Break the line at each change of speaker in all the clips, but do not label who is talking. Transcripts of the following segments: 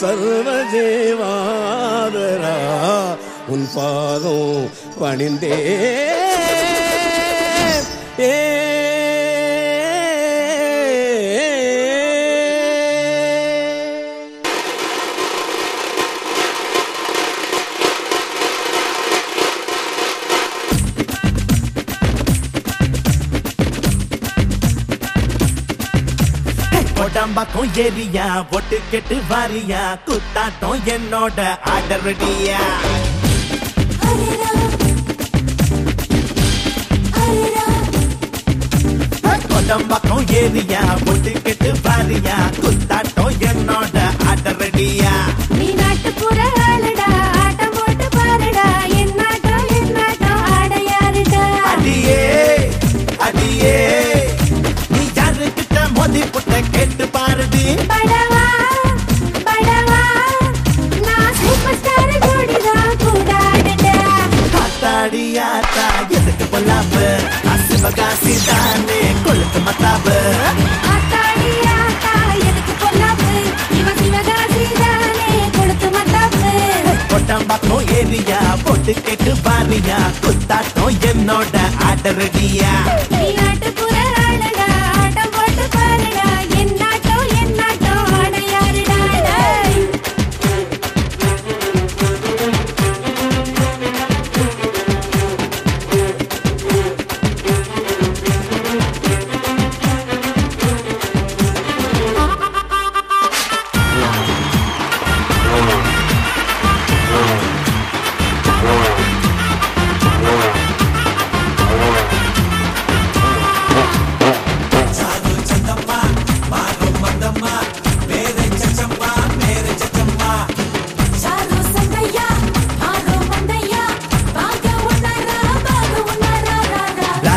சர்வதேவாதரா உன் பாதம் பணிந்தே ஏ
பக்கம் ஏரியா ஒட்டு கெட்டு வாரியா குத்தாட்டம் என்னோட ஆர்டர் ரெடியா. கொடம்பாக்கம் ஏரியா ஒட்டு கெட்டு வாரியா குத்தாட்டம் என்னோட ஆர்டர் ரெடியா.
சிவகாசி தானே கொடுத்து மத்தாப்பு.
கொட்டம்பாக்கம் ஏரியா போட்டு கேட்டு பாரியா குத்தாட்டம் என்னோட ஆர்டர் ரெடியா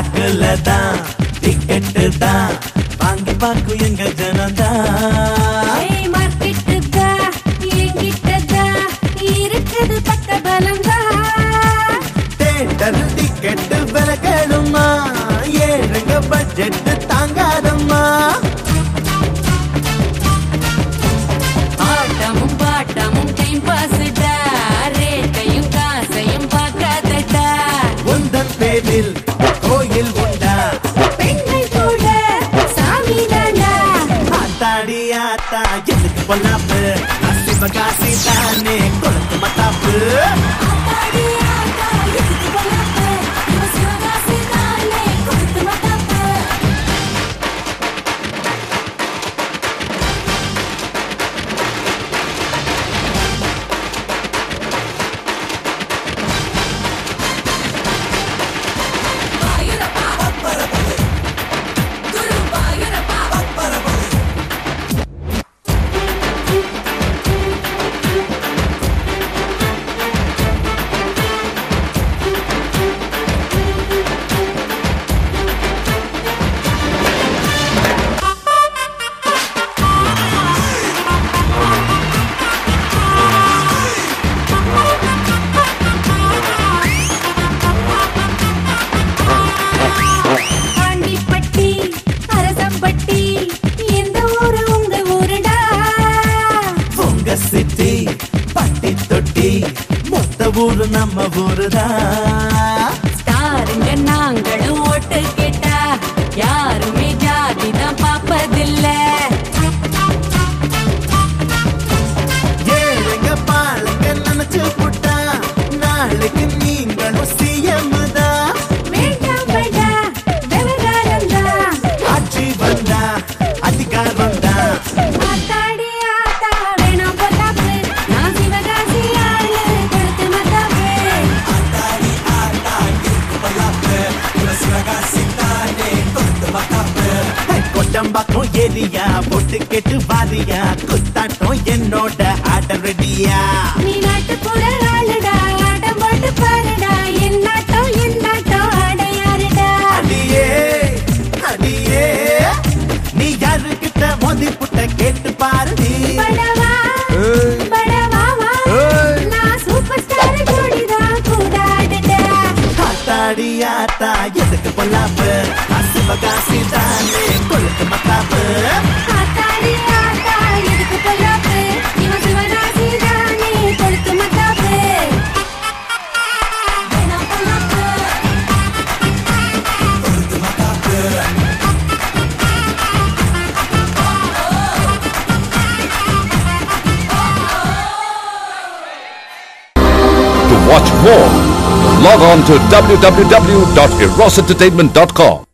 பிளாக்ல தான் டிக்கெட்டு தான். வாங்கி பார்க்கும் எங்க ஜனதான்
ஏய் மார்க்கெட்டு தா என்கிட்ட தா இருக்குது பக்க பலந்தா
தேட்டர் டிக்கெட்டு விலகணுமா ஏழுங்க பட்ஜெட் தாங்காதம்மா. பேரில் கோயில் உண்டா
பெண்கள் கூட சாமி தாண்டா.
ஆத்தாடி ஆத்தா எதுக்கு பொல்லாப்பு? அசிவகாசி தானே கொழுக்கு மத்தாப்பு.
ஊரு
நம்ம ஊருதான்
ஸ்டாருங்க நாங்களும் ஓட்டு கேட்டா யாருமே ஜாதி தான் பாப்பதில்ல
ஏரியா பொட்டு கேட்டு வாரியா குத்தாட்டம் என்னோட ஆர்டர் ரெடியா?
நீ நாட்டுப்புற ஆளுடா ஆட்டம் போட்டு பாருடா. என்னாட்டம் என்னாட்டம் ஆட யாருடா?
அடியே அடியே நீ யாருக்கிட்ட மோதி புட்ட கேட்டு பாரு நீ.
படவா படவா வா.
ஏய்.
நான் சூப்பர் ஸ்டார் ஜோடிதான் கூடாடுடா
ஆத்தாடி ஆத்தா எதுக்கு பொல்லாப்பு? அசிவகாசி
watch more, log on to www.erosentertainment.com.